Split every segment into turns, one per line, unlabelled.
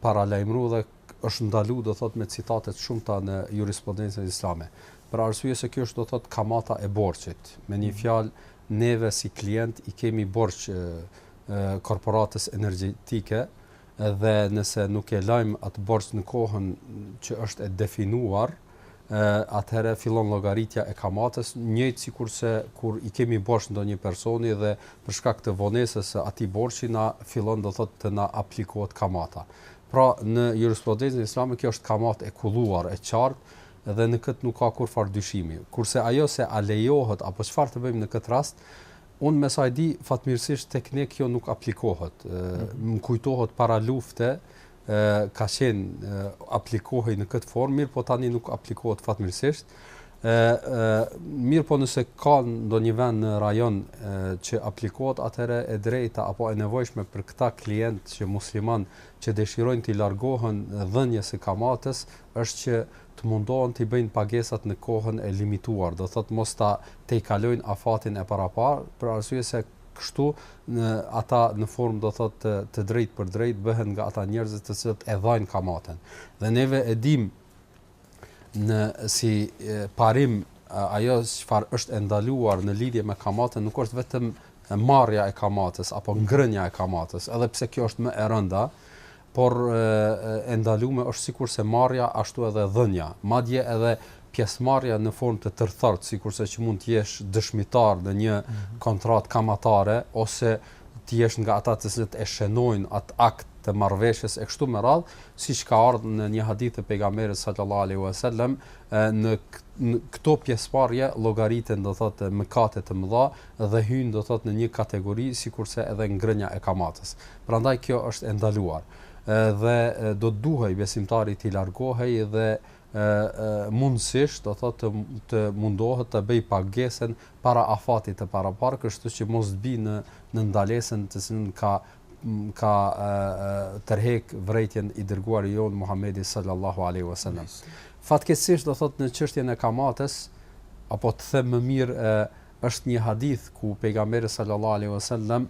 paralajmëru dhe është
ndalu do thot me citate të shumta në jurisprudencën islame, për arsye se kjo është do thot kamata e borxhit. Me një mhm. fjalë neve si klient i kemi borxh korporatës energjetike dhe nëse nuk e lajmë atë borxh në kohën që është e definuar, ë atëherë fillon llogaritja e kamates, njëjtë sikurse kur i kemi borxh ndonjë personi dhe për shkak të vonesës së atij borxhi na fillon do thotë të na aplikohet kamata. Pra në jurisprudencën islame kjo është kamatë e kulluar, e qartë dhe në këtë nuk ka kurrfarë dyshimi. Kurse ajo se a lejohet apo çfarë të bëjmë në këtë rast, unë me sa e di fatmirësisht tek ne kjo nuk aplikohet. Më kujtohet para lufte, ka qenë aplikohej në këtë formë, mirëpo tani nuk aplikohet fatmirësisht. ë ë mirëpo nëse ka ndonjë vend në rajon e, që aplikohet atëherë e drejta apo e nevojshme për këta klientë që musliman që dëshirojnë t'i largohen dhënies së kamates është që të mundohen t'i bëjnë pagesat në kohën e limituar, do thotë mos ta tejkalojnë afatin e paraparë, për arsye se kështu në ata në formë do thotë të, të drejtpërdrejt bëhen nga ata njerëzit të cilët e dhajnë kamaten. Dhe neve e dim në si e, parim ajo çfarë është e ndaluar në lidhje me kamaten nuk është vetëm marrja e kamates apo ngrënia e kamates, edhe pse kjo është më e rënda, por e ndalume është sikurse marrja ashtu edhe dhënia, madje edhe pjesëmarrja në formë të tërthortë, sikurse që mund të jesh dëshmitar në një kontratë kamatare ose të jesh nga ata të cilët e shenojnë atë akt të marrëveshjes e kështu me radhë, siç ka ardh në një hadith të pejgamberit sallallahu alaihi wasallam, këto pjesëmarrje llogariten do thotë mëkate të mëdha, dhe hyjnë do thotë në një kategori sikurse edhe ngrënia e kamates. Prandaj kjo është e ndaluar. Dhe do të duhej besimtari t'i largohej dhe mundësisht do thotë të mundohet të bëjë pagesën para afatit të paraparë, kështu që mos të bijë në në ndalesën të cilën ka ka tërheq vërejtjen i dërguari jonë Muhammedi sallallahu alaihi wasallam. Fatkeqësisht do thotë në çështjen e kamates apo të them më mirë është një hadith ku pejgamberi sallallahu alaihi wasallam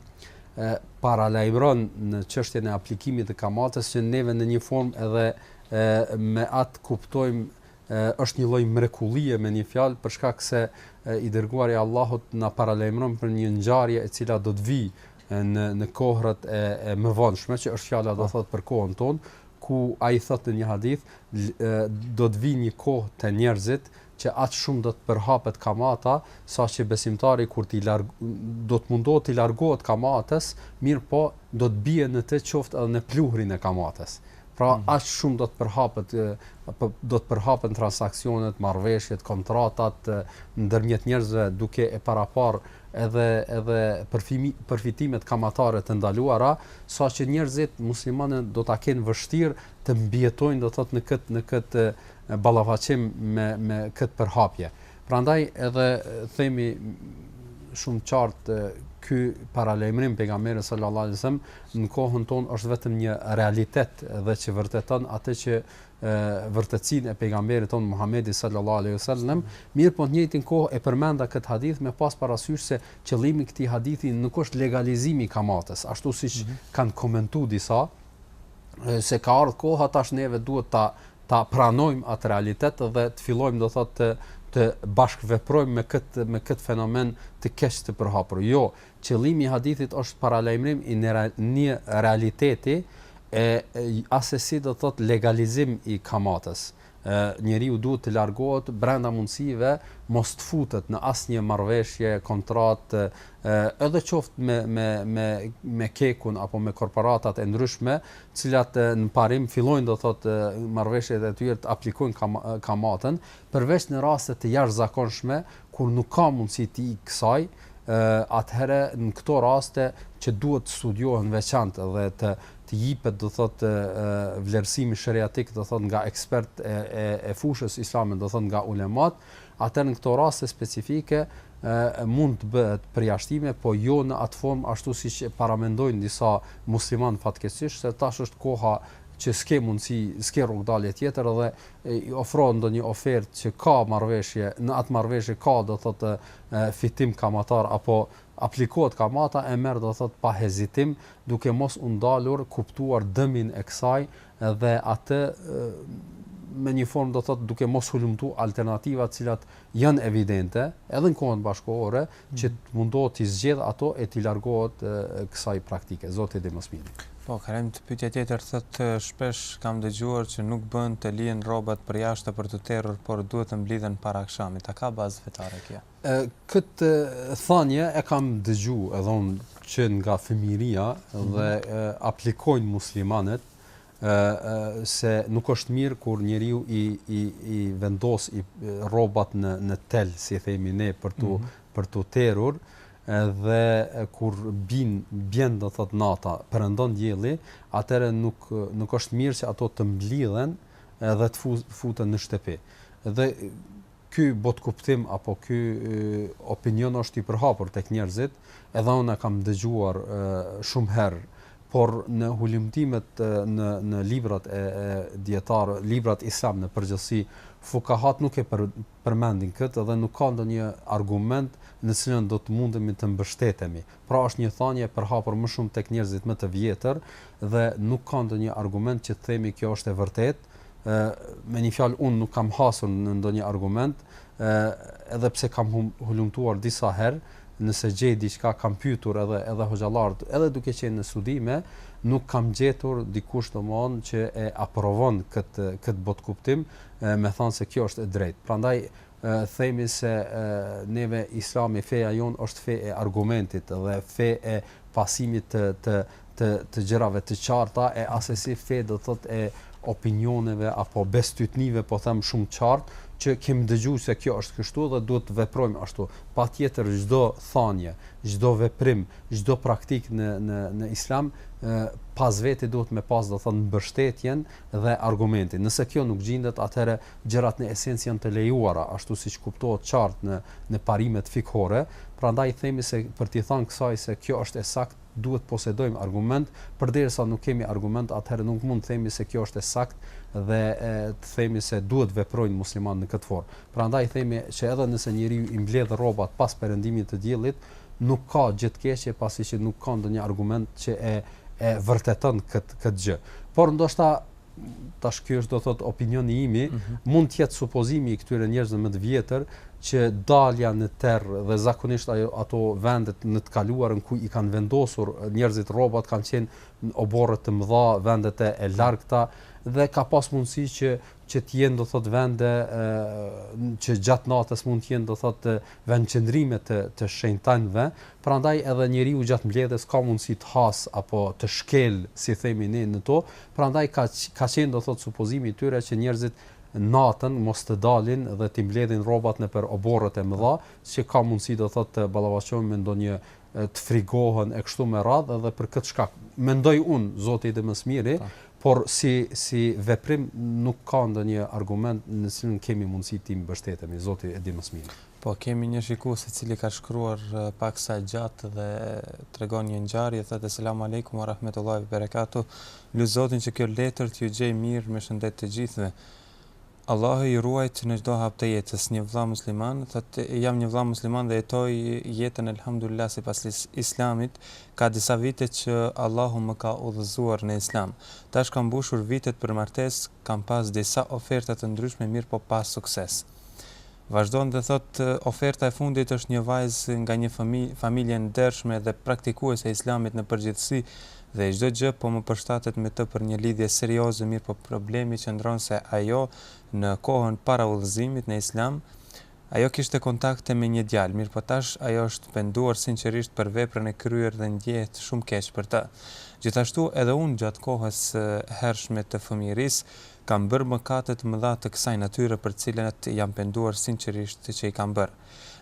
paralajmëron në çështjen e aplikimit të kamates që neve në një formë edhe e, me atë kuptojmë është një lloj mrekullie me një fjalë për shkak se i dërguari i Allahut na paralajmëron për një ngjarje e cila do të vijë në në kohrat e, e mëvonshme që është fjala do thot për kohën tonë ku ai thot në një hadith do të vijë një kohë te njerëzit që aq shumë do të përhapet kamata, saqë besimtari kur t'i larg, do të mundohet t'i largohet kamatës, mirëpo do të bie në të qoftë edhe në pluhrin e kamatës. Pra mhm. aq shumë do të përhapet do të përhapen transaksionet, marrëveshjet, kontratat ndërmjet njerëzve duke e paraparë edhe edhe përfimi, përfitimet kamatare të ndaluara, saqë njerëzit muslimanë do ta kenë vështirë të mbijetojnë do të thotë në këtë në këtë ballafaqim me me këtë përhapje. Prandaj edhe themi shumë qartë ky paralajmërim pejgamberit sallallahu alajhi wasallam në kohën tonë është vetëm një realitet dhe që vërteton atë që vërtetësinë e pejgamberit tonë Muhamedit sallallahu alaihi wasallam, mirëpo në të njëjtën kohë e përmenda këtë hadith me pas parasysh se qëllimi i këtij hadithi nuk është legalizimi i kamatës, ashtu siç mm -hmm. kanë komentuar disa se ka ardhur koha tash neve duhet ta ta pranojmë atë realitet dhe të fillojmë do thotë të të bashkëveprojmë me këtë me këtë fenomen të keq të përhapur. Jo, qëllimi i hadithit është paralajmërim i një realiteti e asesi do të thotë legalizim i kamatës. Ë njeriu duhet të largohet brenda mundësive, mos të futet në asnjë marrëveshje, kontratë, edhe qoftë me me me me KEK-un apo me korporatat e ndryshme, të cilat në parim fillojnë do thotë marrëveshjet e tyre të aplikojnë kam, kamatën, përveç në raste të jashtëzakonshme kur nuk ka mundësi t'i ikë kësaj, atëherë në këto raste që duhet të studiohen veçantë dhe të të jipet do thot vlerësimi sheriatik do thot nga ekspertë e, e, e fushës islame do thot nga ulemat atëherë në këto raste specifike mund të bëhet përjashtime, po jo në atë formë ashtu siç e paramendojnë disa muslimanë fatkeqësisht, se tash është koha që s'ke mundësi, s'ke rrugëdalje tjetër dhe i ofrohet ndonjë ofertë që ka marrëveshje, në atë marrëveshje ka do thotë fitim kamatar apo aplikohet kamata e merr do thotë pa hezitim, duke mos u ndalur kuptuar dëmin e kësaj dhe atë me një formë do të thotë duke mos hulumtu alternativa të cilat janë evidente edhe në kohën bashkëkohore mm. që të mundohet t'i zgjedh ato e t'i largohet kësaj praktike Zoti e di më së miri
po kalojmë te pyetja tjetër thotë shpesh kam dëgjuar që nuk bën të lihen rrobat për jashtë për t'u terur por duhet të mblidhen para akşamit a ka bazë fetare kjo E
këtë thënie e kam dëgju edhe unë që nga fëmijëria dhe e, aplikojnë muslimanët e, se nuk është mirë kur njeriu i i i vendosi rrobat në në tel, si themi ne, për t'u mm -hmm. për t'u terur dhe kur bin bjen do thot nata, perëndon dielli, atëherë nuk nuk është mirë që ato të mblidhen edhe të futen në shtëpi. Dhe ky botëkuptim apo ky opinion është i përhapur tek njerëzit, edhe unë e kam dëgjuar shumë herë, por në hulumtimet në në librat e, e dijetarëve, librat islam në përgjithësi, fukahat nuk e për, përmendin këtë dhe nuk ka ndonjë argument në cilën do të mundemi të mbështetemi. Pra është një thanje e përhapur më shumë tek njerëzit më të vjetër dhe nuk ka ndonjë argument që të themi kjo është e vërtetë, ë me një fjalë unë nuk kam hasur në ndonjë argument, ë edhe pse kam hum, hulumtuar disa herë, nëse gjej diçka kam pyetur edhe edhe hoxhallarët, edhe duke qenë në studime, nuk kam gjetur dikush domethënë që e aprovon kët kët botëkuptim, me thanë se kjo është e drejtë. Prandaj themi se neve Islami feja jonë është fe e argumentit dhe fe e pasimit të të të të gjërave të qarta e asesi fe do të thotë e opinioneve apo bestytnive po them shumë qartë që kemi dëgju se kjo është kështu dhe duhet të veprojmë ashtu. Patjetër çdo thanje, çdo veprim, çdo praktikë në në në Islam pas vete duhet me pas do të thotë mbështetjen Dhe argumentin, nëse kjo nuk gjindet, atëherë gjërat në esencë janë të lejuara, ashtu siç kuptohet qartë në në parimet fikhore, prandaj themi se për t'i thënë kësaj se kjo është e saktë, duhet të posedojmë argument, përderisa nuk kemi argument, atëherë nuk mund të themi se kjo është e saktë dhe të themi se duhet veprojnë muslimanët në këtë formë. Prandaj themi që edhe nëse njeriu i mbledh rrobat pas perëndimit të diellit, nuk ka gjë të keqe pasi që nuk ka ndonjë argument që e e vërteton këtë këtë gjë. Por ndoshta tash ky është do thot opinioni im, mm -hmm. mund të jetë supozimi i këtyre njerëzve më të vjetër që dalja në terr dhe zakonisht ajo ato vendet në të kaluarën ku i kanë vendosur njerëzit rrobat kanë qenë oborre të mëdha, vendet e largëta dhe ka pas mundësi që që të jenë do thot vende që gjatë natës mund të jenë do thot vendqëndrime të të shejtanëve, prandaj edhe njeriu gjatë mbledhjes ka mundësi të has apo të shkel, si themi ne në to, prandaj ka ka qenë do thot supozimi i tyre që njerëzit natën mos të dalin dhe t'i mbledhin rrobat nëpër oborret e mëdha, që ka mundësi do thot të ballafaqohen me ndonjë të frigohen e kështu me radhë edhe për këtë shkak. Mendoj unë, Zoti e di më së miri, Por si si veprim nuk ka ndonjë argument në cilin kemi mundësi të mbështetemi, Zoti e di më së miri.
Po, kemi një shikues i cili ka shkruar pak sa gjatë dhe tregon një ngjarje, thotë Eselamu Alejkum wa Rahmetullahi wa Berekatuh, lus Zotin që kjo letër t'ju gjejë mirë me shëndet të gjithëve. Allahu ju ruajt në çdo hap të jetës një vlla musliman thot jam një vlla musliman dhe jetoj jetën elhamdulillah sipas islamit ka disa vite që Allahu më ka udhëzuar në islam tash kam mbushur vitet për martesë kam pas disa oferta të ndryshme mirpo pa sukses Vazhdon dhe thotë, Oferta e fundit është një vajzë nga një fëmijë, familje e ndershme dhe praktikuese e Islamit në përgjithësi dhe çdo gjë po më përshtatet me të për një lidhje serioze mirëpo problemi qëndron se ajo në kohën para udhëzimit në Islam ajo kishte kontakte me një djalë mirëpo tash ajo është penduar sinqerisht për veprën e kryer dhe ndjehet shumë keq për të gjithashtu edhe unë gjatë kohës së hershme të fëmijërisë Kam bërë mëkate të mëdha të kësaj natyre për të cilat jam penduar sinqerisht që i kam bërë.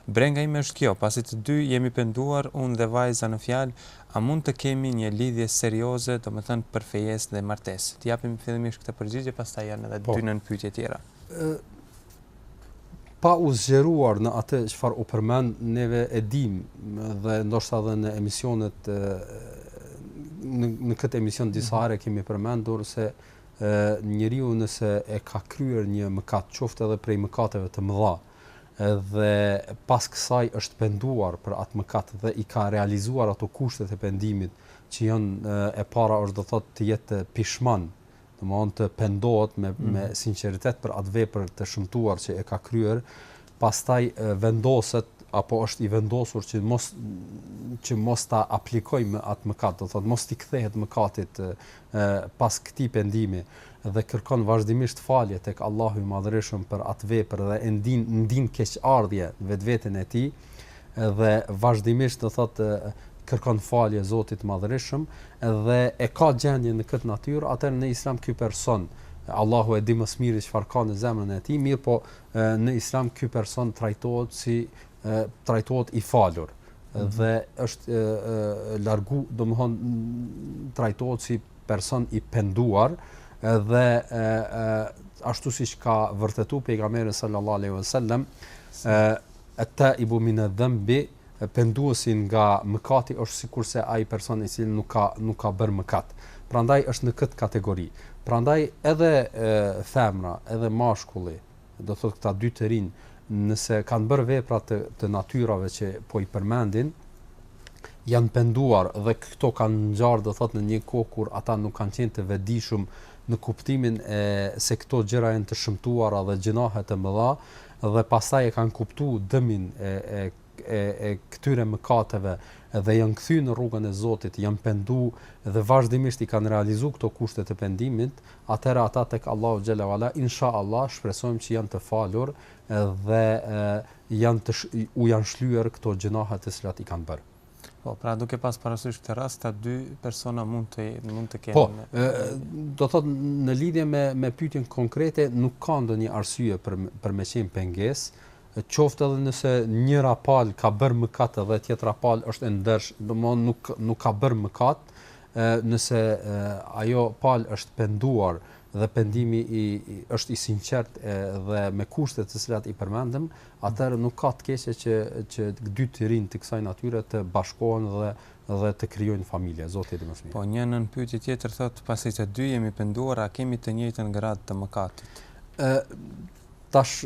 Brenga ime është kjo, pasi të dy jemi penduar, unë dhe vajza në fjalë, a mund të kemi një lidhje serioze, domethënë për fejesë dhe martesë? Të japim fillimisht këtë përgjigje, pastaj janë edhe dy nënpyetje tjera. Ë
pa u zgjeruar në atë çfarë u përmend, neve e dimë dhe ndoshta edhe në emisionet në, në këtë emision disa herë kemi përmendur se e, njeriu nëse e ka kryer një mëkat, qoftë edhe prej mëkateve të mëdha, dhe pas kësaj është penduar për atë mëkat dhe i ka realizuar ato kushtet e pendimit që janë e para është do të thotë të jetë pishman, do të thotë të pendohet me mm. me sinqeritet për atë vepër të shëmtuar që e ka kryer, pastaj vendos apo është i vendosur që mos që mos ta aplikojë më atë mëkat, do thotë mos t'i kthehet mëkatit e, pas këtij pendimi dhe kërkon vazhdimisht falje tek Allahu i Madhërishëm për atë vepër dhe e ndin ndin keqardhje në vetveten e tij dhe vazhdimisht do thotë kërkon falje Zotit të Madhërishëm dhe e ka gjendjen në këtë natyrë, atëherë në islam ky person, Allahu e di më së miri çfarë ka në zemrën e tij, mirëpo në Islam ky person trajtohet si trajtohet i falur mhm. dhe është largu, domthon trajtohet si person i penduar dhe ashtu siç ka vërtetuar pejgamberi sallallahu alaihi wasallam at-taibu min adh-dhanbi penduesi nga mëkati është sikurse ai person i cili nuk ka nuk ka bërë mëkat. Prandaj është në këtë kategori. Prandaj edhe e, femra, edhe mashkulli, do të thotë këta dy të rinj, nëse kanë bërë vepra të, të natyrave që po i përmendin, janë penduar dhe këto kanë ngjarë do thot në një kohë kur ata nuk kanë qenë të vedijshëm në kuptimin e se këto gjëra janë të shëmtuara dhe gjynahe të mëdha dhe pastaj e kanë kuptu dëmin e e e e këtyre mëkateve dhe janë kthy në rrugën e Zotit, janë pendu dhe vazhdimisht i kanë realizu këto kushte të pendimit, atëherë ata tek Allahu xhalla ve ala insha Allah shpresojmë që janë të falur dhe janë të u janë shlyer këto gjynahe të cilat i kanë bërë.
Po, pra duke pas parasysh këtë rast, këta dy persona mund të mund të kenë.
Po, do thotë në lidhje me me pyetjen konkrete nuk ka ndonjë arsye për për me qenë pengesë, qoftë edhe nëse njëra palë ka bërë mëkat dhe tjetra palë është e ndershme, domthonë nuk nuk ka bërë mëkat, ë nëse e, ajo palë është penduar dhe pendimi i, i është i sinqertë e, dhe me kushtet të cilat i përmendëm, atëherë nuk ka të keqe që që dy të rinj të kësaj natyre të bashkohen dhe dhe të krijojnë familje. Zoti e di më së miri.
Po një nënpyetje tjetër thotë, pasi të dy jemi penduar, a kemi të njëjtën gradë të mëkatit?
Ë tash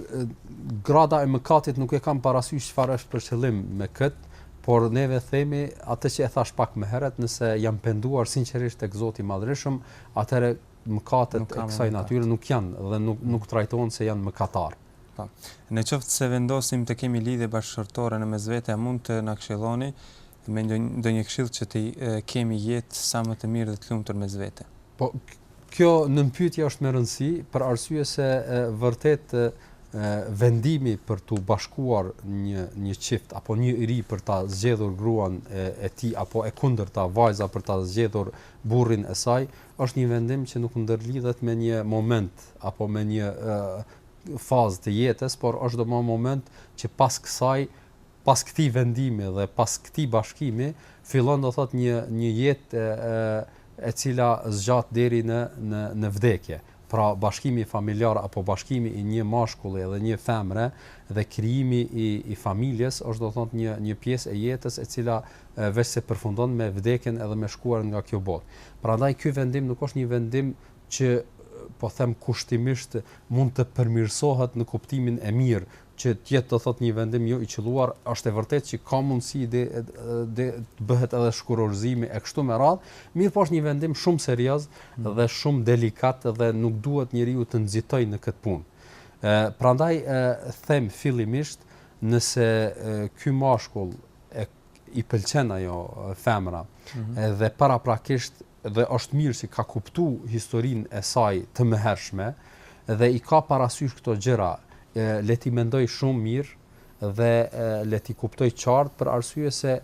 grada e mëkatit nuk e kam parasysh çfarë është për qëllim me kët, por neve themi atë që e thashë pak më herët, nëse janë penduar sinqerisht tek Zoti i Madhërishëm, atëherë mëkatet e kësaj natyre nuk janë dhe nuk nuk trajtohen se janë mëkatarë.
Po. Në qoftë se vendosim të kemi lidhje bashkëshortore në mes vete a mund të na këshilloni me ndonjë ndonjë këshillë që të kemi jetë sa më të mirë dhe të lumtur mes vete?
Po kjo nënpyetje është me rëndësi për arsye se vërtet vendimi për t'u bashkuar një një çift apo një i ri për ta zgjedhur gruan e, e tij apo e kundërta vajza për ta zgjedhur burrin e saj është një vendim që nuk ndërlidhet me një moment apo me një fazë të jetës, por është domethënë moment që pas kësaj, pas këtij vendimi dhe pas këtij bashkimi, fillon do thotë një një jetë e e cila zgjat deri në në në vdekje. Pra bashkimi familjar apo bashkimi i një mashkulli dhe një femre dhe krijimi i i familjes është do të thotë një një pjesë e jetës e cila veçse përfundon me vdekjen edhe me shkuarjen nga kjo botë. Prandaj ky vendim nuk është një vendim që po them kushtimisht mund të përmirësohet në kuptimin e mirë që të jetë do thotë një vendim jo i qëlluar, është e vërtetë që ka mundësi dhe dhe të bëhet edhe shkurorëzimi e kështu me radhë, mirëpo është një vendim shumë serioz mm. dhe shumë delikat dhe nuk duhet njeriu të nxitojë në këtë punë. Ë prandaj e, them fillimisht nëse ky mashkull e i pëlqen ajo femra mm -hmm. dhe paraprakisht dhe është mirë që ka kuptu historinë e saj të mëhershme dhe i ka parasysh këto gjëra le t'i mendojë shumë mirë dhe le t'i kuptojë qartë për arsye se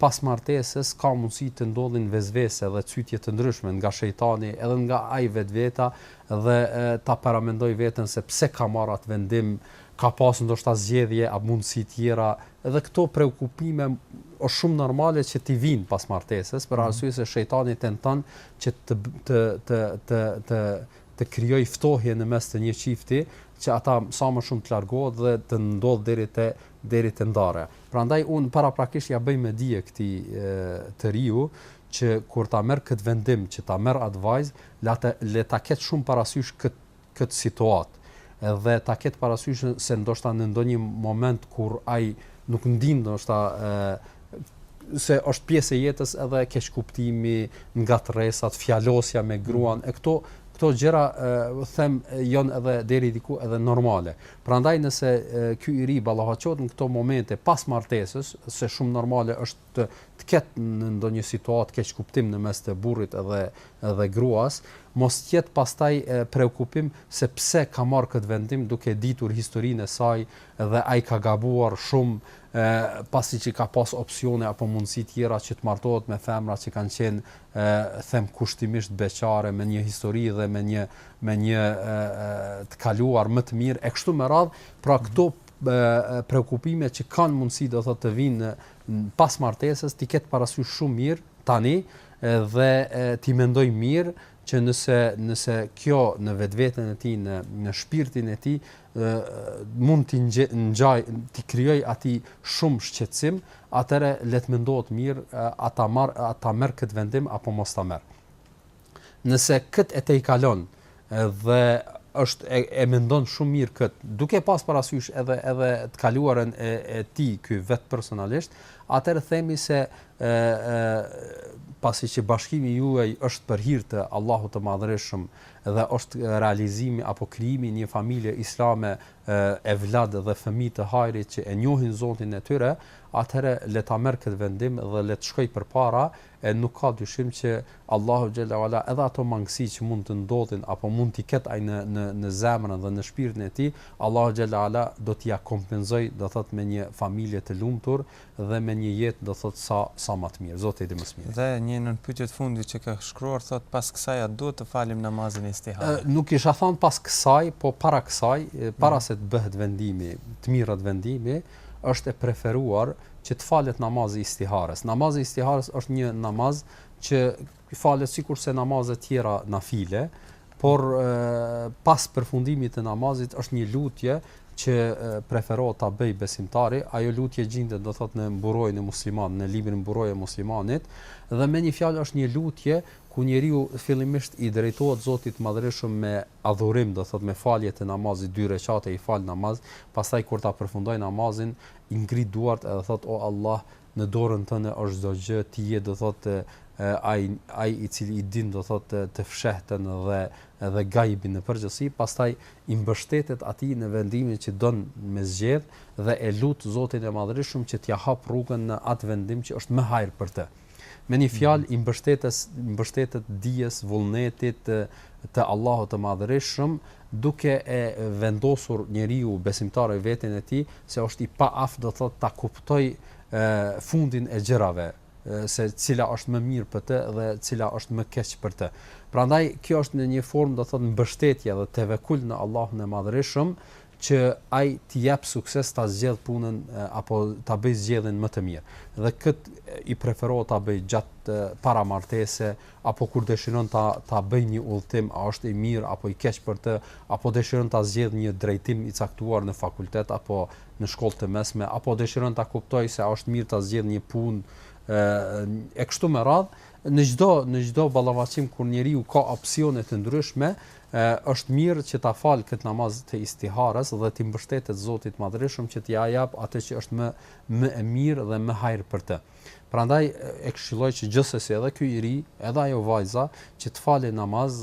pas martesës ka mundësi të ndodhin vesvese dhe cytje të ndryshme nga shejtani edhe nga ai vetveta dhe ta paramendojë veten se pse ka marrë atë vendim ka pas ndoshta zgjedhje a mundësi tjera dhe këto preokupime është shumë normale që t'i vijnë pas martesës për mhm. arsye se shejtani tenton që të të të të të të krijoj ftohje në mes të një çifti që ata sa më shumë të largohet dhe të ndodh deri te deri te ndarja. Prandaj un paraprakisht ia bëj me dije këtij të riu që kur ta merr këtë vendim që ta merr atë vendim, le të le ta ketë shumë parasysh këtë këtë situatë dhe ta ketë parasysh se ndoshta në ndonjë moment kur ai nuk ndin ndoshta se është pjesë e jetës edhe keqkuptimi, ngatërresat, fjalosja me gruan e këto këto gjëra them janë edhe deri diku edhe normale. Prandaj nëse ky i ri ballafaqohet në këto momente pas martesës, se shumë normale është të të ketë në ndonjë situatë keqkuptim në mes të burrit edhe edhe gruas, mos të jetë pastaj preokupim se pse ka marrë këtë vendim duke ditur historinë e saj dhe ai ka gabuar shumë ë pasi që ka pas opsione apo mundësi tjera që të martohet me femra që kanë qenë ë them kushtimisht beqare me një histori dhe me një me një e, të kaluar më të mirë e kështu me radh, pra këto preokupime që kanë mundësi do thotë të vijnë në pas martesës t'i ketë parasysh shumë mirë tani dhe t'i mendojë mirë që nëse nëse kjo në vetveten e tij në në shpirtin e tij mund të ngjaj t'i krijojë atij shumë shqetësim, atëherë le të mendohet mirë a ta marr a ta merr këtë vendim apo mos ta merr. nëse këtë e tejkalon dhe është e, e mendon shumë mirë kët, duke pas parasysh edhe edhe të kaluarën e e tij ky vet personalisht, atëherë themi se ë ë pasi që bashkimi juaj është për hir të Allahut të Madhërishëm dhe është realizimi apo krijimi i një familje islame evlad dhe fëmijë të hajrit që e njohin Zotin e tyre, atëherë le ta merr këtë vendim dhe le të shkojë përpara E nuk ka dyshim që Allahu xhelle ue ala edhe ato mangësi që mund të ndodhin apo mund t'i ketë ai në në në zemrën dhe në shpirtin e tij, Allahu xhelle ue ala do t'ia kompenzojë, do thotë me një familje të lumtur dhe me një jetë do thotë sa sa më të mirë. Zoti e di më së miri.
Dhe një nënpyetje të fundit që ka shkruar thotë pas kësaj a duhet të falim namazin e istiharës?
Nuk kisha thënë pas kësaj, po para kësaj, para se të bëhet vendimi, të mirret vendimi, është e preferuar që të falet namazi i istiharës. Namazi i istiharës është një namaz që falet sikurse namazet tjera nafile, por pas përfundimit të namazit është një lutje që preferohet ta bëj besimtari, ajo lutje gjindet do thot në mburojën e muslimanit, në librin Mburoja e muslimanit dhe me një fjalë është një lutje ku njeriu fillimisht i drejtohet Zotit të Madhërishëm me adhurim, do të thotë me falje të namazit dy rekate i fal namaz, pastaj kur ta përfundojë namazin i ngre duart edhe thotë o Allah në dorën tënde është çdo gjë, ti je do të thotë ai ai i cili i din do të thotë të fshehtën dhe dhe gajbin në përgjithësi, pastaj i mbështetet atij në vendimin që don me zgjedh dhe e lut Zotin e Madhërishëm që t'ia hap rrugën në atë vendim që është më hajër për të. Me një fjalë, i mbështetes, mbështetet dijes, vullnetit të, të Allahut të Madhërishëm, duke e vendosur njeriu besimtar veten e tij se është i paaftë, do thotë ta kuptoj fundin e gjërave, se cila është më mirë për të dhe cila është më keq për të. Prandaj kjo është në një formë do thotë mbështetje dhe tevekul në Allahun e Madhërisëm, që ai t'i jap sukses ta zgjedh punën apo ta bëj zgjedhjen më të mirë. Dhe kët i preferohet ta bëj gjatë paramartese apo kur dëshiron ta ta bëj një udhëtim, a është i mirë apo i keq për të, apo dëshiron ta zgjedh një drejtim i caktuar në fakultet apo në shkollë të mesme, apo dëshiron ta kuptoj se a është mirë ta zgjedh një punë e kështu me radhë, në çdo në çdo ballafaqim kur njeriu ka opsione të ndryshme, Është mirë që ta falë këtë namaz të istiharës dhe t'i mbështetet Zotit të Madhërishëm që t'ia japë atë që është më më e mirë dhe më hajër për të. Prandaj e këshilloj që gjithsesi edhe ky i ri, edhe ajo vajza që të falin namaz,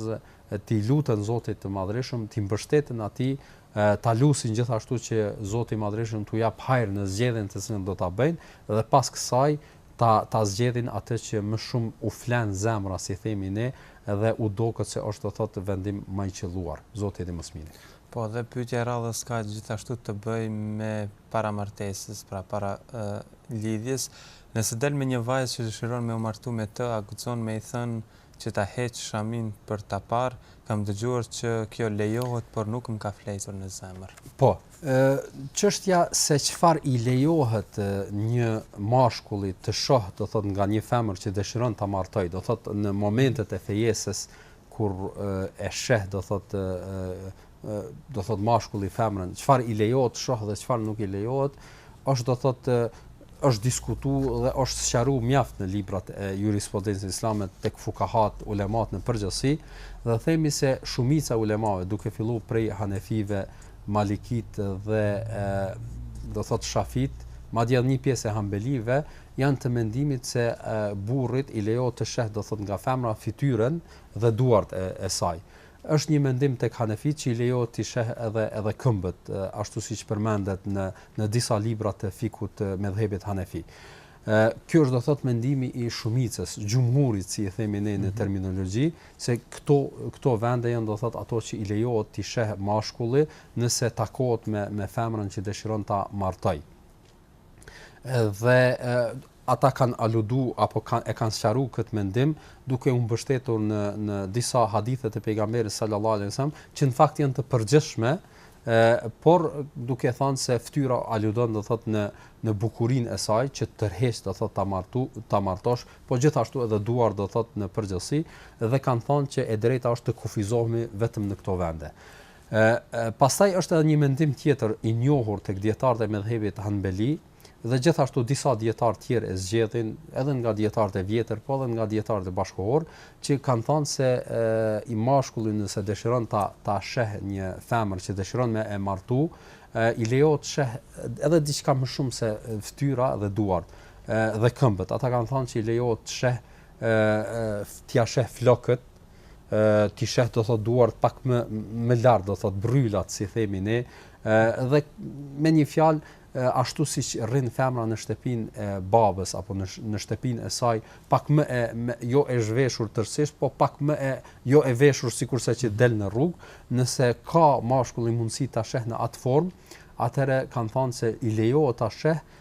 t'i luten Zotit të Madhërishëm, t'i mbështeten atij, ta lusin gjithashtu që Zoti i Madhërishëm t'u japë hajër në zgjedhjen të cilën do ta bëjnë dhe pas kësaj ta ta zgjedhin atë që më shumë u flen zemra si themi ne dhe u doket se është do thotë vendim më i qëlluar. Zoti di më së miri.
Po dhe pyetja e radhës ka gjithashtu të bëjë me paramartesës, pra para ë lidhjes, nëse del me një vajzë që dëshiron me u martu me të a guxon me i thënë që ta heq shamin për ta parë, kam dëgjuar që kjo lejohet por nuk më ka flejtur në zemër.
Po, Çështja se çfarë i lejohet një mashkulli të shohë, do thotë nga një femër që dëshiron ta martojë, do thotë në momentet e fejesës kur e sheh, do thotë do thotë mashkulli femrën, çfarë i lejohet të shohë dhe çfarë nuk i lejohet, është do thotë është diskutu dhe është sqaru mjaft në librat e jurisprudencës islame tek fukahat, ulemat në përgjithësi, dhe themi se shumica e ulemave, duke fillu prej hanefive, malikit dhe e, do thot shafit, madje edhe një pjesë e hanbelive, janë të mendimit se e, burrit i lejohet të sheh do thot nga femra fytyrën dhe duart e, e saj. Është një mendim tek hanefitë që i lejohet t'i sheh edhe edhe këmbët, ashtu siç përmendet në në disa libra të fikhut të medhhebit hanefi. Ky është do të thotë mendimi i shumicës, xhumhurit si i themi ne në terminologji, se këto këto vende janë do të thotë ato që i lejohet t'i sheh mashkulli nëse takohet me me femrën që dëshiron ta martojë. dhe ata kanë aludu apo kanë e kanë sqaruar këtë mendim duke u mbështetur në në disa hadithe të pejgamberit sallallahu alajhi wasallam që në fakt janë të përgjithshme e por duke thënë se fytyra aludon do thot në në bukurinë e saj që tërheq do thot ta martu ta martosh po gjithashtu edhe duart do thot në përgjithësi dhe kanë thënë që e drejta është të kufizohemi vetëm në këto vende E, e pastaj është edhe një mendim tjetër i njohur tek dietarët e medhhebit Hanbeli dhe gjithashtu disa dietar të tjerë e zgjedhin edhe nga dietarët e vjetër, po edhe nga dietarët e bashkëkohorë, që kanë thënë se e, i mashkulli nëse dëshiron ta ta sheh një femër që dëshiron me e martu, e, i lejohet të sheh edhe diçka më shumë se fytyra dhe duart dhe këmbët. Ata kanë thënë se i lejohet të sheh ë t'ia sheh flokët, t'i sheh do thot duart pak më më lart do thot brylat si themi ne dhe me një fjalë ashtu siç rrin femra në shtëpinë e babës apo në në shtëpinë e saj pak më e me, jo e zhveshur tërësisht po pak më e jo e veshur sikurse që del në rrugë nëse ka mashkulli mundësi ta sheh në atë formë atëherë kanë thënë se i lejohet ta sheh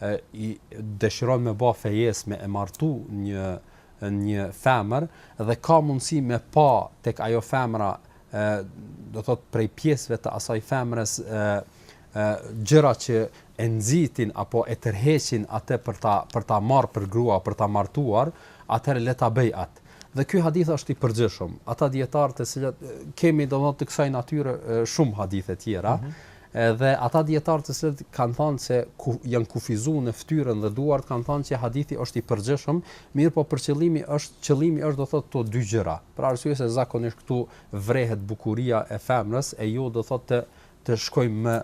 e dëshiron me ba fejesë me e martu një një femër dhe ka mundësi me pa tek ajo femra ë do thot prej pjesëve të asaj femrës ë ë gjëra që e nxitin apo e tërheqin atë për ta për ta marrë për grua për ta martuar atëherë le ta bëjë atë dhe ky hadith është i përgjithshëm ata dietar të cilët kemi domethënë të kësaj natyre shumë hadithe tjera mm -hmm Edhe ata dijetarë të cilët kanë thënë se janë kufizuar në fytyrën dhe duart kanë thënë që hadithi është i përgjithshëm, mirëpo për qëllimi është, qëllimi është do thotë këto dy gjëra, për arsye se zakonisht këtu vrehet bukuria e femrës e jo do thotë të të shkojmë më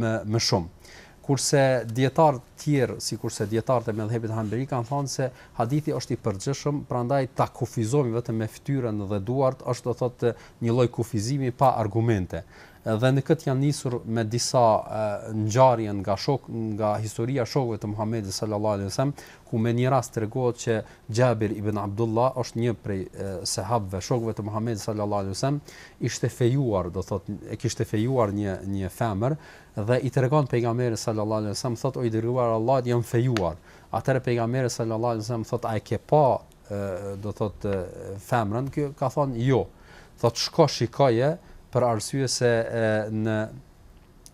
më më shumë. Kurse dijetarë të tjerë, sikurse dijetarët e medhhebit Hanbeli kanë thënë se hadithi është i përgjithshëm, prandaj ta kufizojmë vetëm me fytyrën dhe duart është do thotë një lloj kufizimi pa argumente. Dhe në këtë janë nisur me disa ngjarje nga shokë, nga historia e shokëve të Muhamedit sallallahu alejhi ve sellem, ku me një rast tregohet që Xhabir ibn Abdullah është një prej sehabëve, shokëve të Muhamedit sallallahu alejhi ve sellem, ishte fejuar, do thotë, e kishte fejuar një një femër dhe i tregon pejgamberit sallallahu alejhi ve sellem, thotë o i dërguar i Allahut, jam fejuar. Atëherë pejgamberi sallallahu alejhi ve sellem thotë a e ke pa do thot femrën i ka thon jo thot shko shikoje për arsye se e, në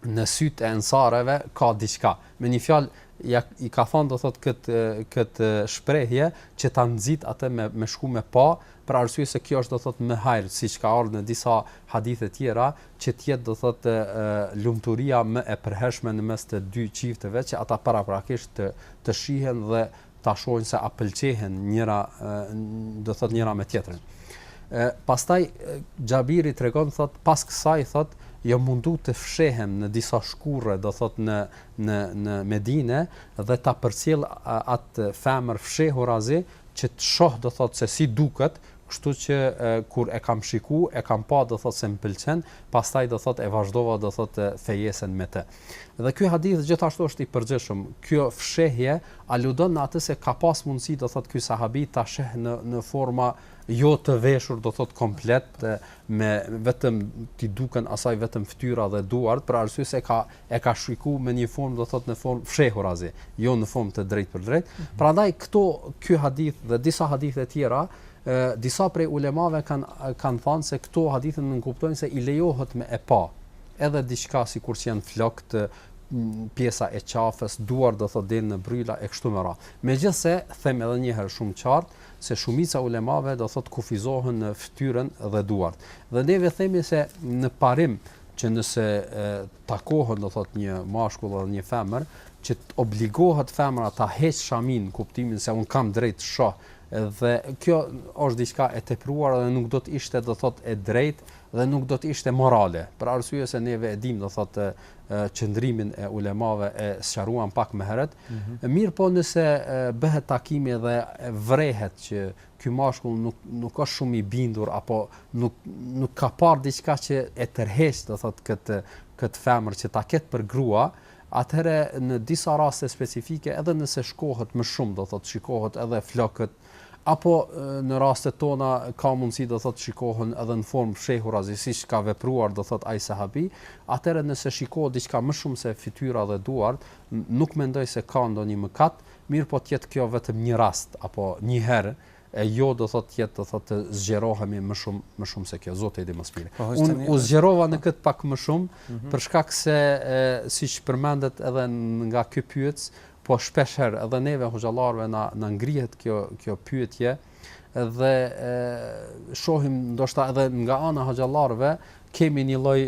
në syt e ensareve ka diçka me një fjalë ja i ka thon do thot kët kët shprehje që ta nxit atë me me shku me pa për arsye se kjo është do thot më hajr siç ka ardhur në disa hadithe tjera që të jetë do thot lumturia më e përhershme në mes të dy çifteve që ata paraprakisht të të shihen dhe ta shohin se a pëlqehen njëra do thot njëra me tjetrën. E, pastaj Xhabiri tregon thot pas kësaj thot jom mundu të fshehem në disa shkurre do thot në në në Medinë dhe ta përcjell atë femër fshehurazi që të shoh do thot se si duket, kështu që e, kur e kam shiku, e kam pa do thot se më pëlqen, pastaj do thot e vazhdova do thot fejesën me të. Dhe ky hadith gjithashtu është i përgjithshëm. Kjo fshehje aludon në atë se ka pas mundësi do thot ky sahabi ta sheh në në forma jo të veshur do thot komplet dhe me vetëm ti duken asaj vetëm fytyra dhe duart për arsye se ka e ka shikuar me një formë do thot në formë fshehurazi, jo në formë të drejtëpërdrejtë. Mm -hmm. Prandaj këto ky hadith dhe disa hadithe tjera e, disa prej ulemave kanë kanë thënë se këto hadithe nënkuptojnë se i lejohet me e pa edhe diçka sikur që janë flokët, pjesa e qafës, duart do thotë deri në bryla e kështu me radhë. Megjithëse them edhe një herë shumë qartë se shumica e ulemave do thotë kufizohen në fytyrën dhe duart. Dhe neve themi se në parim që nëse e, takohen do thotë një mashkull dhe një femër, që të obligohet femra ta heq shaminë n'kuptimin se un kam drejt t'shoh dhe kjo është diçka e tepruar dhe nuk do të ishte do thot e drejtë dhe nuk do të ishte morale, për arsye se neve e dimë, do thotë, qëndrimin e ulemave e sqaruam pak më herët. Mm -hmm. Mirëpo nëse bëhet takimi dhe vrehet që ky mashkull nuk nuk është shumë i bindur apo nuk nuk ka parë diçka që e tërheq, do thotë, këtë këtë femër që ta ketë për grua, atëherë në disa raste specifike edhe nëse shkohet më shumë, do thotë, shikohet edhe flokët, Apo në rastet tona ka mundësi do thotë shikohen edhe në formë fshehurazi siç ka vepruar do thotë ai sahabi, atëherë nëse shikohet diçka më shumë se fytyra dhe duart, nuk mendoj se ka ndonjë mëkat, mirëpo të jetë kjo vetëm një rast apo një herë e jo do thotë të jetë do thotë të zgjerohemi më shumë më shumë se kjo, Zoti e di më së miri. Po, Unë u zgjerova në këtë pak më shumë mhm. për shkak se siç përmendet edhe nga ky pyetës, Po shpesh herë edhe neve hoxhallarëve na na ngrihet kjo kjo pyetje dhe e, shohim ndoshta edhe nga ana e hoxhallarëve kemi një lloj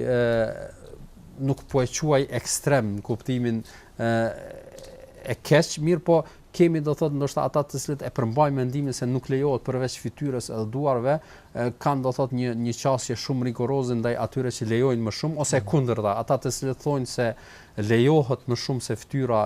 nuk po e quaj ekstrem në kuptimin e, e keq, mirëpo kemi do thotë ndoshta ata të cilët e përmbajnë mendimin se nuk lejohet përveç fytyrës edhe duarve, kanë do thotë një një qasje shumë rigoroze ndaj atyre që lejojnë më shumë ose e mhm. kundërta, ata të cilët thonë se lejohet më shumë se fytyra,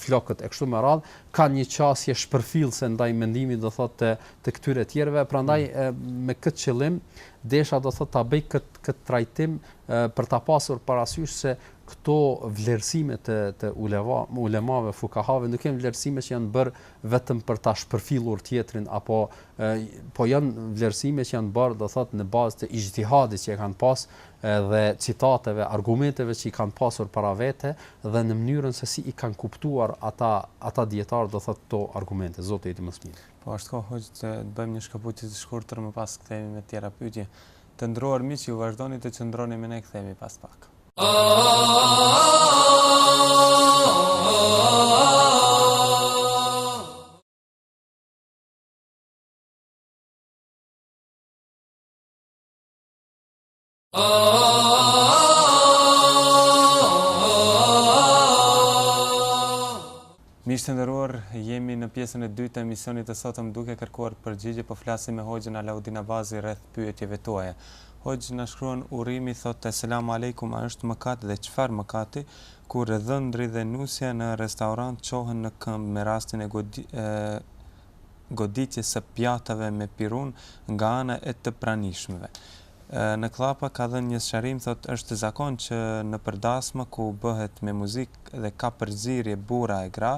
flokët e kështu me radhë, kanë një qasje shpërfillëse ndaj mendimit, do thotë, të të këtyre të tjerëve, prandaj me këtë qëllim desha do thotë ta bëj kët kët trajtim për ta pasur parasysh se këto vlerësime të të ulema, ulemave fukahave nuk janë vlerësime që janë bërë vetëm për ta shpërfillur tjetrin apo e, po janë vlerësime që janë bërë do thotë në bazë të ijtihadit që e kanë pas edhe citateve, argumenteve që i kanë pasur para vete dhe në mënyrën se si i kanë kuptuar ata ata dijetarë do thotë këto argumente. Zoti i di më së miri.
Po është kohë hoxhë të të bëjmë një shkëputje të shkurtër më pas kthehemi me të tjera pyetje. Të nderuar miq ju vazhdoni të qëndroni me ne kthehemi pas pak. Miqtë e nderuar, jemi në pjesën e dytë të emisionit të sotëm duke kërkuar përgjigje po flasim me Hoxhën Alaudin Abazi rreth pyetjeve tuaja. Hoxhë na shkruan Urimi thotë selam alejkum a është mëkat dhe çfarë mëkati kur dhëndri dhe nusja në restaurant çohen në këmbë me rastin e goditjes së pjatave me pirun nga ana e të pranishmëve. Në kllapa ka dhënë një sqarim thotë është zakon që nëpër dasma ku bëhet me muzikë dhe ka përzirje burra e gra,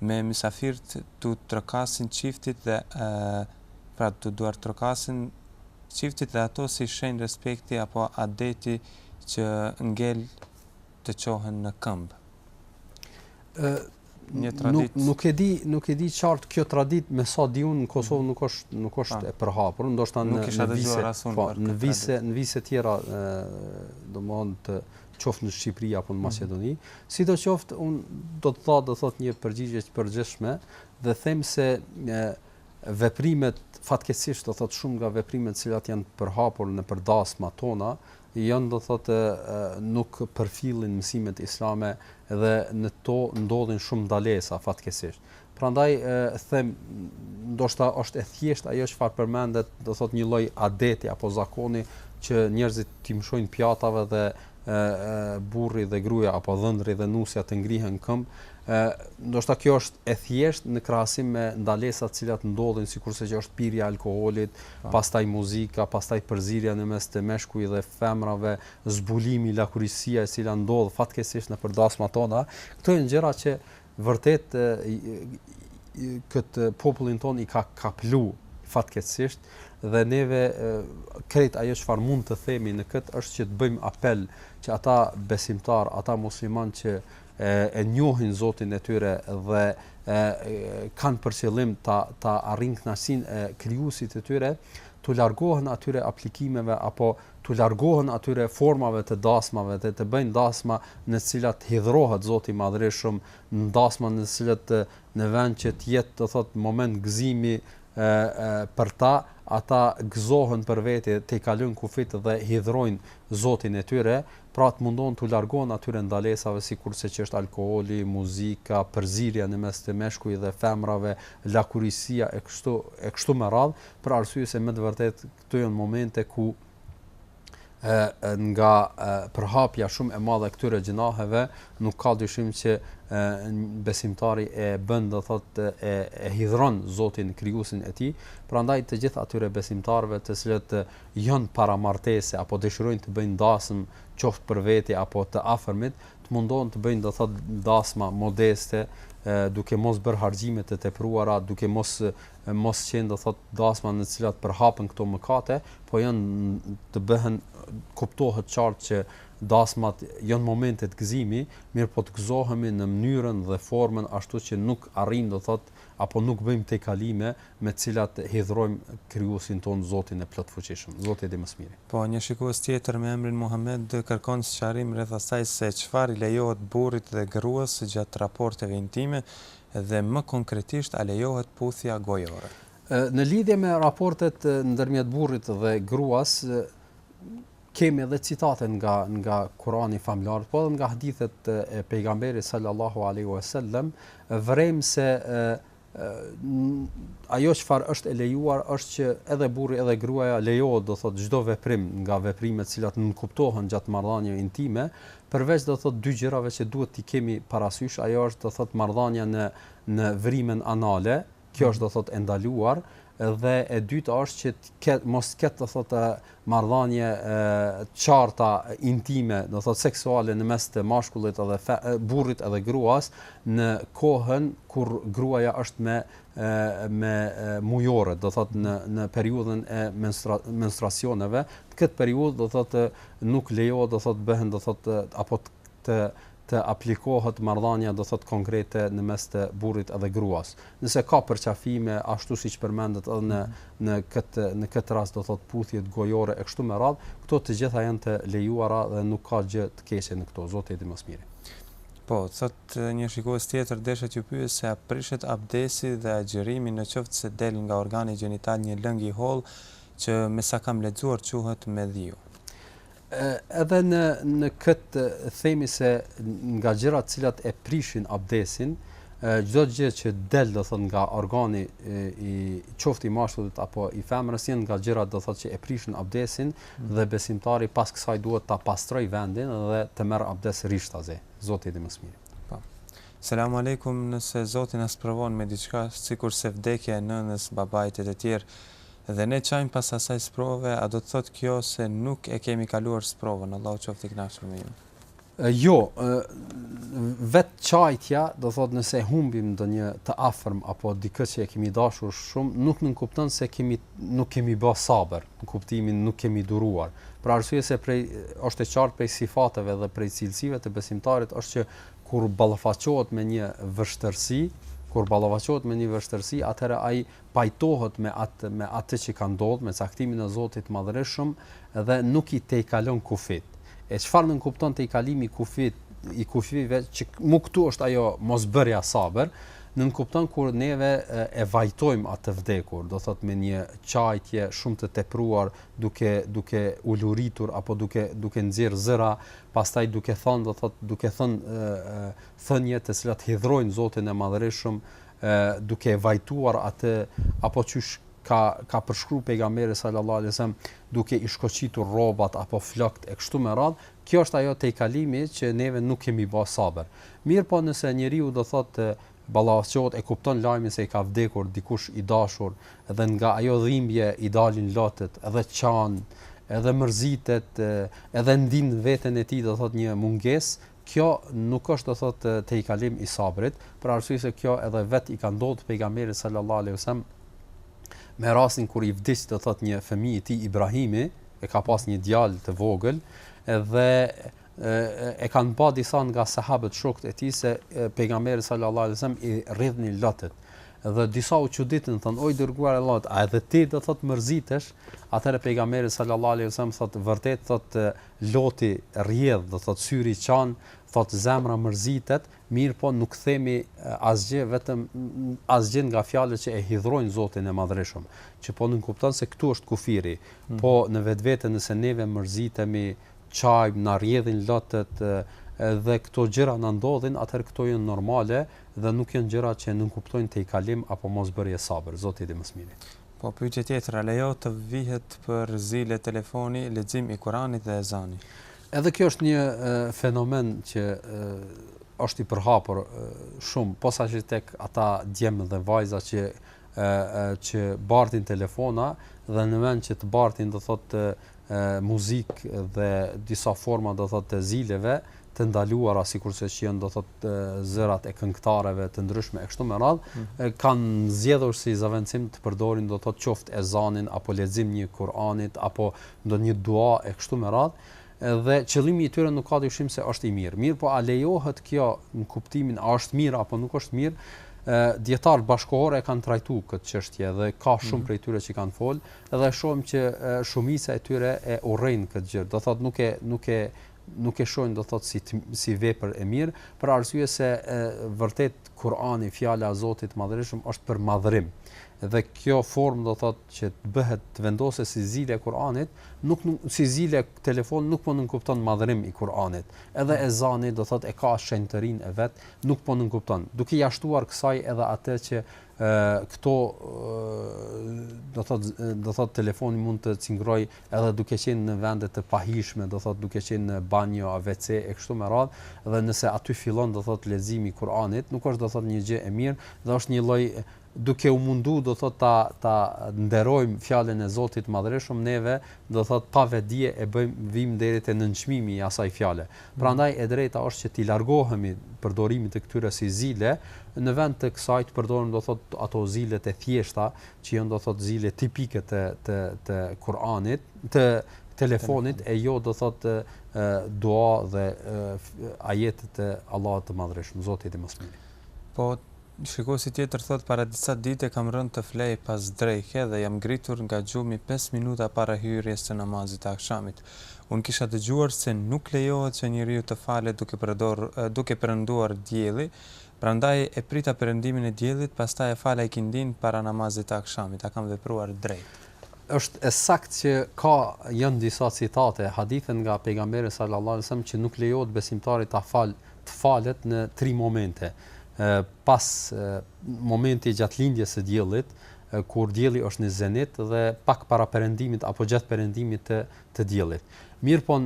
mysafirtë t'u trokasin çiftit dhe pra t'u duartrokasin çiftit dhe ato si shenjë respekti apo adeti që ngel të çohen në këmbë.
një traditë. Nuk, nuk e di, nuk e di qartë kjo traditë me sa di unë në Kosovë mhm. nuk është nuk është pa. e përhapur, ndoshta në
në vise,
po, në vise, në vise të tjera, domthonë të qoftë në Shqipëri apo në mhm. Maqedoni, mm -hmm. sidoqoftë un do të thosha do thotë një përgjigje të përgjithshme dhe them se e, veprimet fatkeqësisht do thotë shumë nga veprimet që janë përhapur nëpër dasmat tona, janë do të thotë nuk përfillin mësimet islame dhe në to ndodhin shumë ndalesa fatkeqësisht. Prandaj them ndoshta është e thjeshtë ajo çfarë përmendet, do të thotë një lloj adeti apo zakoni që njerëzit t'i mshojnë pjatave dhe e burri dhe gruaja apo dhëndri dhe nusja të ngrihen këmbë ndoshta kjo është e thjeshtë në krahasim me ndalesat të cilat ndodhin sikurse që është pirja e alkoolit, pastaj muzika, pastaj përzierja në mes të meshkuj dhe femrave, zbulimi, lakuriqësia e cila ndodh fatkeqësisht nëpër dasmat tona, këto janë gjëra që vërtet këtë popullin tonë i ka kaplu fatkeqësisht dhe neve krejt ajo çfarë mund të themi në këtë është që të bëjmë apel që ata besimtarë, ata muslimanë që e njohin Zotin e tyre dhe e, kanë për qëllim ta ta arrijnë kënaqësinë e krijuesit të tyre, t'u largohen atyre aplikimeve apo t'u largohen atyre formave të dasmave dhe të bëjnë dasma në të cilat hidhrohet Zoti i Madhërishëm, në dasma në të cilat në vend që të jetë të thot moment gëzimi e, e, për ta, ata gëzohen për vete, tejkalojnë kufijt dhe hidhrojnë Zotin e tyre, Pra të mundohen t'u largohen atyre ndalesave sikurse që është alkooli, muzika, përzirja në mes të meshkujve dhe femrave, lakuriqësia e kështu e kështu me radhë, për arsye se me të vërtetë këto janë momente ku nga përhapja shumë e madhe e këtyre gjinaheve nuk ka dyshim që besimtari e bën do thotë e, e hidhron Zotin krijuesin e tij, prandaj të gjithë atyre besimtarëve të cilët janë para martese apo dëshirojnë të bëjnë dasmë qoftë për veti apo të afërmit, të mundohen të bëjnë do të thotë dasma modeste, duke mos bërë harxhime të tepruara, duke mos mos qenë do të thotë dasma në të cilat përhapen këto mëkate, po janë të bëhen kuptohet qartë që dasmat janë momente gëzimi, mirëpo të gëzohemi në mënyrën dhe formën ashtu që nuk arrijmë do të thotë apo nuk bëjmë tejkalime me të cilat e hidhrojmë Krijuesin tonë Zotin e Plotfuqishëm. Zoti e di më së miri.
Po, një shikues tjetër me emrin Muhamed kërkon sqarim rreth asaj se çfarë i lejohet burrit dhe gruas gjatë raporteve intime dhe më konkretisht a lejohet puthja gojore.
Në lidhje me raportet ndërmjet burrit dhe gruas kemi edhe citate nga nga Kurani famëlartë po edhe nga hadithet e pejgamberit sallallahu alejhi wasallam vërejmë se ajo çfarë është e lejuar është që edhe burri edhe gruaja lejohet do thotë çdo veprim nga veprimet cilat nënkuptohen gjatë marrëdhënieve intime, përveç do thotë dy gjërave që duhet t'i kemi parasysh, ajo është do thotë marrëdhënia në në vrimën anale, kjo është do thotë e ndaluar, dhe e dyta është që ket, mos të ketë do thotë marrëdhënie të qarta intime, do thotë seksuale në mes të mashkullit edhe fe, burrit edhe gruas në kohën kur gruaja është me me mujore, do thotë në në periudhën e menstrua, menstruacioneve, këtë periudhë do thotë nuk lejohet do thotë bëhen do thotë apo të të të aplikohet marrëdhënia do thotë konkrete në mes të burrit edhe gruas. Nëse ka përqafime ashtu siç përmendet edhe në në këtë në këtë rast do thotë puthjet gojore e kështu me radhë, këto të gjitha janë të lejuara dhe nuk ka gjë të keqe në këto. Zoti e di më së miri.
Po, thot një shikues tjetër deshta t'ju pyes se a prishet abdesi dhe agjërimi në qoftë se del nga organi gjenital një lëng i hollë që me sa kam lexuar quhet medhiu.
Edhe në në këtë themi se nga gjërat të cilat e prishin abdesin, çdo gjë që del do thot nga organi qoftë i mashkullit apo i femrës janë nga gjërat do thot që e prishin abdesin mm. dhe besimtari pas kësaj duhet ta pastroj vendin dhe të merr abdes rishtazi. Zoti e di më së miri.
Po. Selam aleikum, nëse Zoti na sprovon me diçka, sikurse vdekja e nënës, babait e të tjerë, Dhe ne qajmë pas asaj sprove, a do të thotë kjo se nuk e kemi kaluar sprovën, Allahu qoftë i kënaqur me ju.
Jo, vetë qajtja, do thotë nëse humbim ndonjë të afërm apo dikë që e kemi dashur shumë, nuk nënkupton se kemi nuk kemi bë sabër, në kuptimin nuk kemi duruar. Për arsye se prej është e qartë prej sifateve dhe prej cilësive të besimtarit është që kur ballafaqohet me një vështirësi, kur ballafaqohet me një vështirësi, atëherë ai pajtohet me atë me atë që ka ndodhur, me caktimin e Zotit të Madhërishëm dhe nuk i tejkalon kufijt. E çfarë nënkupton tejkalimi i kufijt, i kufijve që mu këtu është ajo mosbërja sabër, nënkupton kur neve e vajtojmë atë të vdekur, do thotë me një qajtje shumë të tepruar, duke duke uluritur apo duke duke nxjerrë zëra, pastaj duke thënë, do thotë, duke thënë thënie të cilat hidhërojnë Zotin e Madhërishëm duke e vajtuar atë apo qysh ka ka përshkruar pejgamberi sal-lallahu alejhi ve selem duke i shkoqitur rrobat apo flokët e kështu me radh, kjo është ajo tejkalimi që neve nuk kemi bë sabër. Mirpo nëse njeriu do thotë ballafaqohet e kupton lajmin se i ka vdekur dikush i dashur dhe nga ajo dhimbje i dalin lotët dhe qan edhe mërzitet edhe ndin veten e tij do thotë një mungesë Kjo nuk është do thotë tejkalim i sabrit, për arsye se kjo edhe vet i ka ndodhur pejgamberit sallallahu alaihi wasallam me rastin kur i vdiq do thotë një fëmijë i tij Ibrahimi, e ka pas një djalë të vogël dhe e kanë pa disa nga sahabët shokët e tij se pejgamberi sallallahu alajhi wasallam i rridhnin lotët dhe disa u çuditën thon o i dërguar i Allahut a edhe ti do thot mërzitesh atëre pejgamberi sallallahu alajhi wasallam thot vërtet thot Loti rrjedh do thot syri qan thot zemra mërzitet mirpo nuk themi ajo vetëm asgjë nga fjalët që e hidhrojnë Zotin e Madhërishëm që po nënkupton se këtu është kufiri po në vetvete nëse neve mërzitemi qajmë na rrjedhin lotët dhe këto gjëra na ndodhin atëherë këto janë normale dhe nuk janë gjëra që nënkuptojnë tejkalim apo mos bërje sabër Zoti e di më së miri.
Po pyetje tjetër a lejohet të vihet për zile telefoni leximi i Kuranit dhe ezani.
Edhe kjo është një fenomen që është i përhapur shumë posaçërisht tek ata djem dhe vajza që që bartin telefona dhe në vend që të bartin do thotë muzikë dhe disa forma do thotë të zileve të ndaluara sikurse që janë do thotë zërat e këngëtarëve të ndryshme e kështu me radh mhm. kanë zgjedhur si zëvendësim të përdorin do thotë qoftë ezanin apo leximin e Kur'anit apo ndonjë dua e kështu me radh dhe qëllimi i tyre nuk ka dyshim se është i mirë. Mirëpo a lejohet kjo në kuptimin a është mirë apo nuk është mirë? dijetarët bashkëkohorë e kanë trajtu këtë qështje dhe ka shumë mhm. prej tyre që kanë folë, Dhe shohim që shumica e tyre e urrejnë këtë gjë, do thotë nuk e nuk e nuk e shohin do thotë si si vepër e mirë, për arsye se e, vërtet Kur'ani, fjala e Zotit Madhërishëm është për madhërim. Dhe kjo formë do thotë që të bëhet të vendoset si zile Kur'ani, nuk, nuk si zile telefoni nuk po nënkupton madhërim i Kur'anit. Edhe ezani do thotë e ka shenjtërin e vet, nuk po nënkupton. Duke ia shtuar kësaj edhe atë që këto do thot do thot telefoni mund të cingroj edhe duke qenë në vende të pahijshme do thot duke qenë në banjo a WC e kështu me radh dhe nëse aty fillon do thot leximi i Kuranit nuk është do thot një gjë e mirë dhe është një lloj duke u mundu do thot ta ta nderojmë fjalën e Zotit madhërishëm neve do thot pa vetëdije e bëjmë vijmë deri te nënçmimi i asaj fjale Prandaj e drejta është që t'i largohemi përdorimit të këtyre si zile, në vend të kësaj të përdorim do thot ato zilet e thjeshta që janë do thot zile tipike të të të Kur'anit, të telefonit e jo do thot ë dua dhe e, ajete të Allahut të Madhërishëm, Zoti e di
më së miri. Po shikuesi tjetër thot para disa dite kam rënë të flej pas dreke dhe jam ngritur nga gjumi pesë minuta para hyrjes së namazit të akshamit. Unë kisha dëgjuar se nuk lejohet që njeriu të falet duke përdorur duke perënduar dielli, prandaj e prita perëndimin e diellit pastaj e fala ikindin para namazit të akshamit, a kam vepruar drejt?
Është e saktë që ka janë disa citate, hadithe nga Pejgamberi sallallahu alejhi ve sellem që nuk lejohet besimtari ta falë të falet në tri momente, pas momenti gjatë lindjes së diellit, kur dielli është në zenit dhe pak para perëndimit apo gjatë perëndimit të të diellit. Mirpo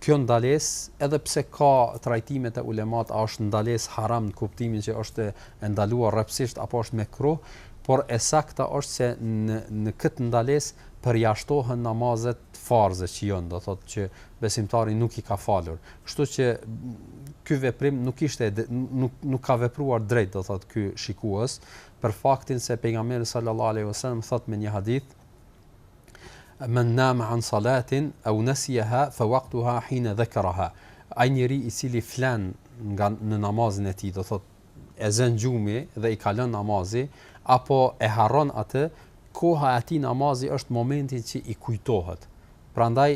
kjo ndalesë, edhe pse ka trajtime te ulematë, a është ndalesë haram në kuptimin që është e ndaluar rreptësisht apo është mekruh, por e sakta është se në në këtë ndalesë përjashtohen namazet farze që janë, do thotë që besimtari nuk i ka falur. Kështu që ky veprim nuk ishte nuk nuk ka vepruar drejt do thot ky shikues për faktin se pejgamberi sallallahu alaihi wasallam thot me një hadith men nama an salatin au nasiha fa waqtuha hina dhakaraha ai njeri i cili flan nga në namazin e tij do thot e zën gjumi dhe i kalon namazi, apo e harron atë, koha e atij namazi është momenti që i kujtohet. Prandaj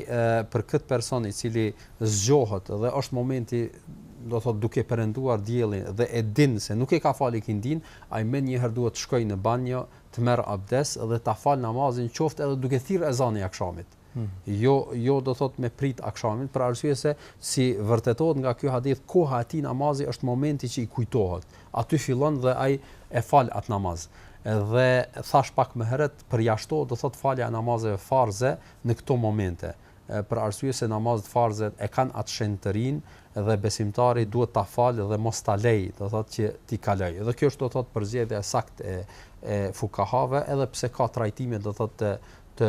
për këtë person i cili zgjohet dhe është momenti do të thotë duke perënduar diellin dhe e din se nuk e ka falë ikindin, ai menjëherë duhet të shkojë në banjo, të merr abdes dhe ta falë namazin qoftë edhe duke thirrë ezani i akshamit. jo do thot me prit akshamin për arsye se si vërtetohet nga ky hadith koha e atij namazi është momenti që i kujtohet aty fillon dhe ai e fal at namaz dhe thash pak më herët përjashtohet do thot falja e namazeve farze në këto momente për arsye se namazet farze e kanë atë shenjtërinë dhe besimtari duhet ta falë dhe mos ta lejë, do thotë që t'i kalojë. Dhe kjo është do thotë përzgjedhja e saktë e fukahave edhe pse ka trajtime do thotë të të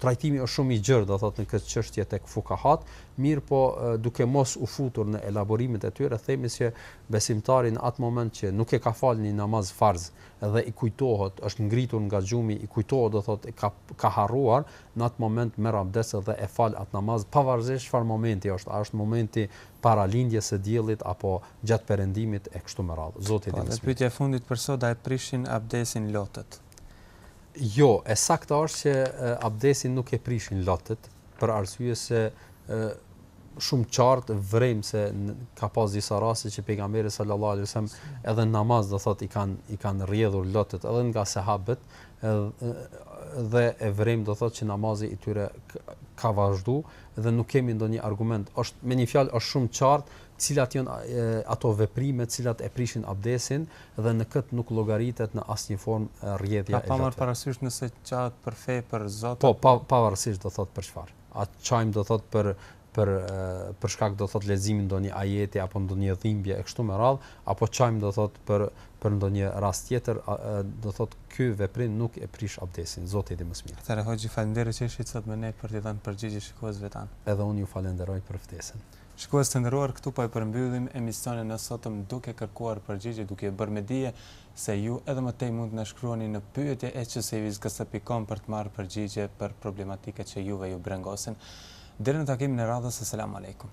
trajtimi është shumë i gjerë do thotë në këtë çështje tek fukahat, mirëpo duke mos u futur në elaborimet e tyre themi se besimtari në atë moment që nuk e ka falë një namaz farz dhe i kujtohet, është ngritur nga gjumi, i kujtohet do thotë ka ka harruar, në atë moment merr abdes dhe e fal atë namaz pavarësisht çfarë momenti është, a është momenti para lindjes së diellit apo gjatë perëndimit e kështu me radhë. Zoti e
din. Po, pyetja e fundit për sot, a e prishin abdesin lotët?
Jo, e sakta është që abdesin nuk e prishin lotët, për arsye se ë shumë qartë vrem se ka pas disa raste që pejgamberi sallallahu alajhi wasallam edhe namaz do thotë i kanë i kanë rrjedhur lotët edhe nga sahabët edhe dhe e vrem do thotë që namazi i tyre ka vazhdu dhe nuk kemi ndonjë argument është me një fjalë është shumë qartë cilat janë ato veprime të cilat e prishin abdesin dhe në këtë nuk llogaritet në asnjë formë rrjedhja
e lotëve. Pa marrë parasysh nëse qahet për fe, për Zot apo
Po, pa pavarësisht do thotë për çfarë. A çajmë do thotë për për për shkak do thotë leximi ndonjë ajeti apo ndonjë dhimbje e kështu me radh, apo çajmë do thotë për për ndonjë rast tjetër, do thotë ky veprim nuk e prish abdesin. Zoti i di më së miri.
Atëherë hoxhë, faleminderit që ishit sot me ne për të dhënë përgjigje shikuesve tanë.
Edhe unë ju falenderoj për ftesën.
Shikues të nderuar këtu po e përmbyllim emisionin e sotëm duke kërkuar përgjigje duke ju bërë me dije se ju edhe më tej mund të na shkruani në pyetje at qsevizkse.com për të marrë përgjigje për problematikat që juve ju brengosin. Deri në takimin e radhës Eselamu Alejkum.